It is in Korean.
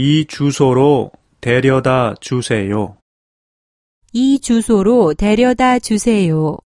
이 주소로 데려다 주세요. 이 주소로 데려다 주세요.